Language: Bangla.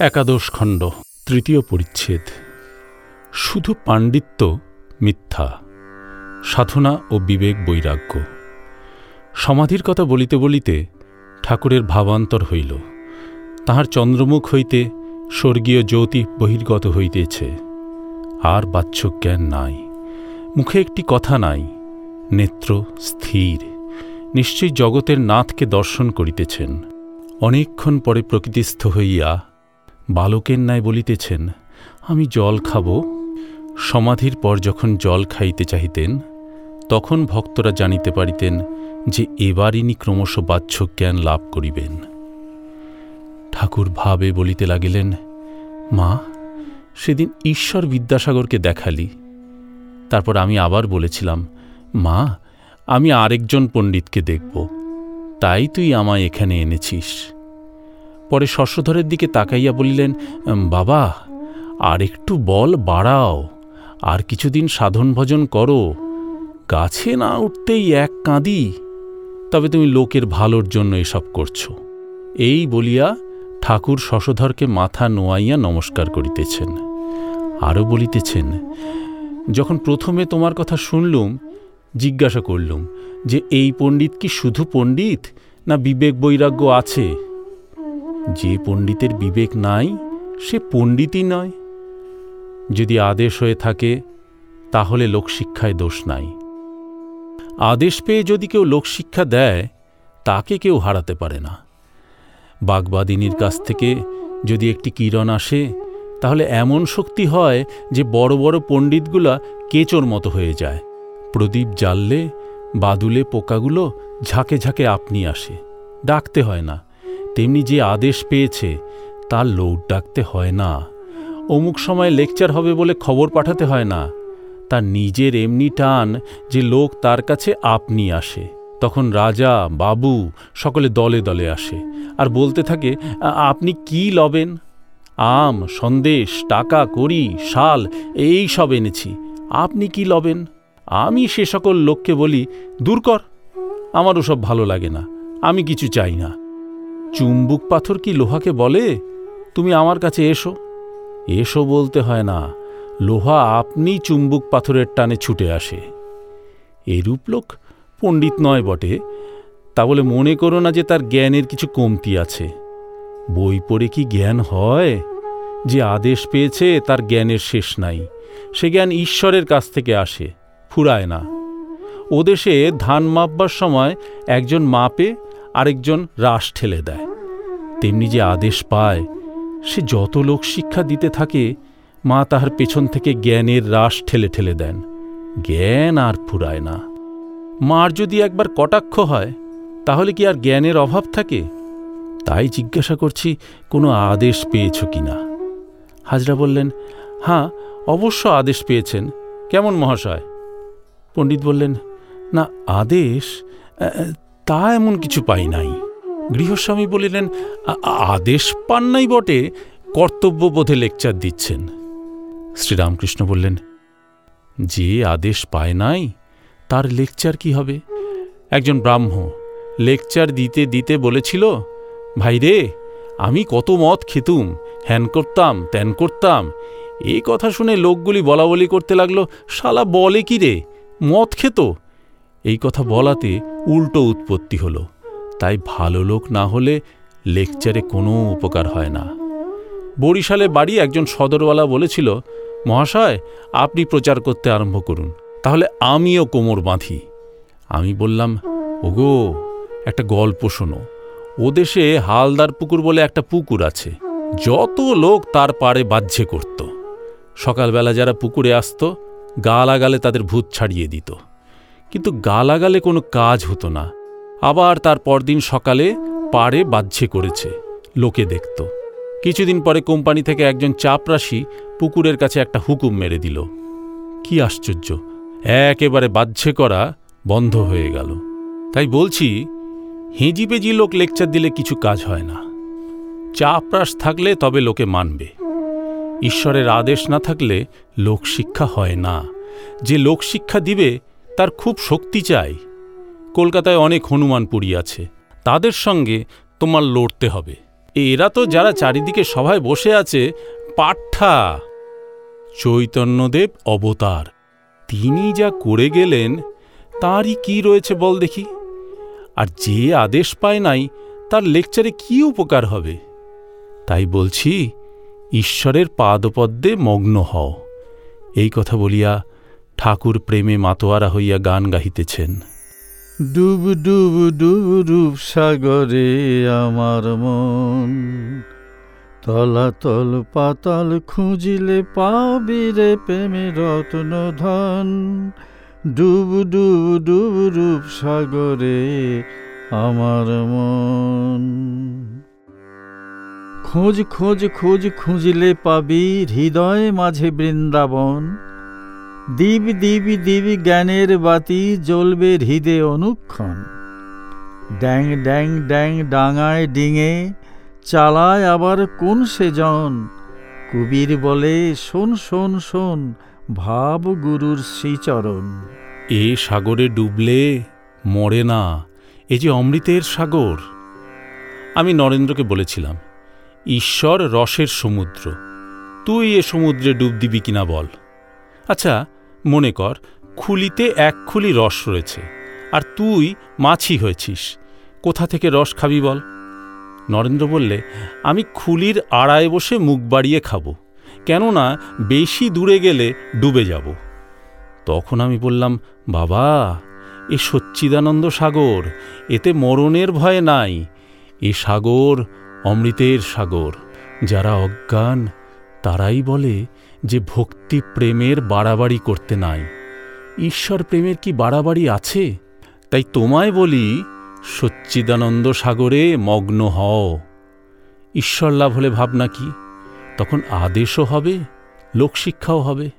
একাদশ খণ্ড, তৃতীয় পরিচ্ছেদ। শুধু পাণ্ডিত্য মিথ্যা, সাধনা ও বিবেক বৈরাগ্য। সমাধির কথা বলিতে বলিতে ঠাকুরের ভাবান্তর হইল। তাহার চন্দ্রমুখ হইতে স্বর্গীয় জ্যোতি বহির্গত হইতেছে। আর বাচ্চক জ্ঞান নাই। মুখে একটি কথা নাই। নেত্র স্থির। নিশ্চয়ই জগতের নাথকে দর্শন করিতেছেন। অনেকক্ষণ পরে প্রকৃতিস্থ হইয়া বালকের ন্যায় বলিতেছেন, আমি জল খাব। সমাধির পর যখন জল খাইতে চাহিতেন, তখন ভক্তরা জানিতে পারিতেন যে এবার ইনি ক্রমশ বাহ্যক জ্ঞান লাভ করিবেন। ঠাকুর ভাবে বলিতে লাগিলেন, মা, সেদিন ঈশ্বর বিদ্যাসাগরকে দেখালি। তারপর আমি আবার বলেছিলাম, মা, আমি আরেকজন পণ্ডিতকে দেখব। তাই তুই আমায় এখানে এনেছিস। পরে শস্যধরের দিকে তাকাইয়া বলিলেন বাবা, আর একটু বল বাড়াও, আর কিছুদিন সাধন ভজন করো। গাছে না উঠতেই এক কাঁদি, তবে তুমি লোকের ভালোর জন্য এসব করছ। এই বলিয়া ঠাকুর শশধরকে মাথা নোয়াইয়া নমস্কার করিতেছেন। আরও বলিতেছেন, যখন প্রথমে তোমার কথা শুনলুম, জিজ্ঞাসা করলুম যে, এই পণ্ডিত কি শুধু পণ্ডিত, না বিবেক বৈরাগ্য আছে? যে পণ্ডিতের বিবেক নাই, সে পণ্ডিতই নয়। যদি আদেশ হয়ে থাকে, তাহলে লোকশিক্ষায় দোষ নাই। আদেশ পেয়ে যদি কেউ লোকশিক্ষা দেয়, তাকে কেউ হারাতে পারে না। বাগবাদিনীর কাছ থেকে যদি একটি কিরণ আসে, তাহলে এমন শক্তি হয় যে বড় বড় পণ্ডিতগুলা কেচোর মতো হয়ে যায়। প্রদীপ জ্বাললে, বাদুলে পোকাগুলো ঝাঁকে ঝাঁকে আপনি আসে। ডাকতে হয় না। তেমনি যে আদেশ পেয়েছে, তার লোড ডাকতে হয় না। অমুক সময় লেকচার হবে বলে খবর পাঠাতে হয় না। তার নিজের এমনি টান যে লোক তার কাছে আপনি আসে। তখন রাজা, বাবু সকলে দলে দলে আসে আর বলতে থাকে, আপনি কি লবেন? আম, সন্দেশ, টাকা করি শাল, এই সব এনেছি। আপনি কি লবেন? আমি সে সকল লোককে বলি, দূর কর আমার ওসব ভালো লাগে না, আমি কিছু চাই না চুম্বুক পাথর কি লোহাকে বলে? তুমি আমার কাছে এসো। এসো বলতে হয় না, লোহা আপনি চুম্বুক পাথরের টানে ছুটে আসে। এরূপ লোক পণ্ডিত নয় বটে, তা বলে মনে করো না যে তার জ্ঞানের কিছু কমতি আছে। বই পড়ে কি জ্ঞান হয়? যে আদেশ পেয়েছে তার জ্ঞানের শেষ নাই, সে জ্ঞান ঈশ্বরের কাছ থেকে আসে, ফুরায় না। ও দেশে ধান মাপবার সময় একজন মাপে আরেকজন রাস ঠেলে দেয়। তেমনি যে আদেশ পায়, সে যত লোক শিক্ষা দিতে থাকে, মা তাহার পেছন থেকে জ্ঞানের রাস ঠেলে ঠেলে দেন। জ্ঞান আর ফুরায় না। মার যদি একবার কটাক্ষ হয়, তাহলে কি আর জ্ঞানের অভাব থাকে? তাই জিজ্ঞাসা করছি, কোনো আদেশ পেয়েছ কি না? হাজরা বললেন হ্যাঁ অবশ্য আদেশ পেয়েছেন। কেমন মহাশয়? পণ্ডিত বললেন, না, আদেশ তা এমন কিছু পাই নাই। গৃহস্বামী বলিলেন আদেশ পান নাই বটে, কর্তব্যবোধে লেকচার দিচ্ছেন। শ্রীরামকৃষ্ণ বললেন, যে আদেশ পায় নাই, তার লেকচার কি হবে? একজন ব্রাহ্ম লেকচার দিতে দিতে বলেছিল, ভাই রে, আমি কত মত খেতুম, হ্যান করতাম, ত্যান করতাম এই কথা শুনে লোকগুলি বলা বলি করতে লাগল, শালা বলে কি রে? মদ খেত এই কথা বলাতে উল্টো উৎপত্তি হল। তাই ভালো লোক না হলে লেকচারে কোনো উপকার হয় না। বরিশালে বাড়ি একজন সদরওয়ালা বলেছিল, মহাশয়, আপনি প্রচার করতে আরম্ভ করুন, তাহলে আমিও কোমর বাঁধি। আমি বললাম, ওগো, একটা গল্প শোনো। ও দেশে হালদার পুকুর বলে একটা পুকুর আছে। যত লোক তার পাড়ে বাহ্যে করত। সকালবেলা যারা পুকুরে আসত, গালাগালে তাদের ভূত ছাড়িয়ে দিত। কিন্তু গালাগালে কোনো কাজ হতো না। আবার তার পরদিন সকালে পাড়ে বাহ্যে করেছে, লোকে দেখত। কিছুদিন পরে কোম্পানি থেকে একজন চাপরাশি পুকুরের কাছে একটা হুকুম মেরে দিল। কি আশ্চর্য, একেবারে বাহ্যে করা বন্ধ হয়ে গেল। তাই বলছি হেঁজি পেজি লোক লেকচার দিলে কিছু কাজ হয় না। চাপরাস থাকলে তবে লোকে মানবে। ঈশ্বরের আদেশ না থাকলে লোকশিক্ষা হয় না। যে লোকশিক্ষা দিবে তার খুব শক্তি চাই। কলকাতায় অনেক হনুমান পুরী আছে। তাদের সঙ্গে তোমার লড়তে হবে। এরা তো যারা চারিদিকে সভায় বসে আছে, পাঠা। চৈতন্যদেব অবতার। তিনি যা করে গেলেন, তারই কি রয়েছে বল দেখি। আর যে আদেশ পায় নাই, তার লেকচারে কি উপকার হবে? তাই বলছি, ঈশ্বরের পাদপদ্মে মগ্ন হও। এই কথা বলিয়া ঠাকুর প্রেমে মাতোয়ারা হইয়া গান গাহিতেছেন। ডুব ডুব ডুব রূপ সাগরে আমার মন। তলাতল পাতাল খুঁজিলে পাবি রে প্রেমে রত্ন ধন। ডুব ডুব ডুব রূপ সাগরে আমার মন। খোঁজ খোঁজ খোঁজ খুঁজিলে পাবি হৃদয় মাঝে বৃন্দাবন। দিব দিবি দিবি জ্ঞানের বাতি জ্বলবে হৃদে অনুক্ষণ। ড্যাং ড্যাং ড্যাং ডাঙায় ডিঙে, চালায় আবার কোন সেজন কবির বলে, শোন শোন শোন, ভাব গুরুর শ্রীচরণ। এ সাগরে ডুবলে মরে না, এ যে অমৃতের সাগর। আমি নরেন্দ্রকে বলেছিলাম, ঈশ্বর রসের সমুদ্র, তুই এ সমুদ্রে ডুব দিবি কিনা বল। আচ্ছা মনে কর, খুলিতে এক খুলি রস রয়েছে, আর তুই মাছি হয়েছিস। কোথা থেকে রস খাবি বল? নরেন্দ্র বললে, আমি খুলির আড়ায় বসে মুখ বাড়িয়ে খাব, কেননা বেশি দূরে গেলে ডুবে যাব। তখন আমি বললাম, বাবা, এ সচ্চিদানন্দ সাগর, এতে মরণের ভয় নাই, এ সাগর অমৃতের সাগর, যারা অজ্ঞান তারাই বলে যে ভক্তি প্রেমের বাড়াবাড়ি করতে নাই। ঈশ্বর প্রেমের কি বাড়াবাড়ি আছে? তাই তোমায় বলি, সচ্চিদানন্দ সাগরে মগ্ন হও। ঈশ্বর লাভ হলে ভাবনা কি? তখন আদেশও হবে, লোকশিক্ষাও হবে।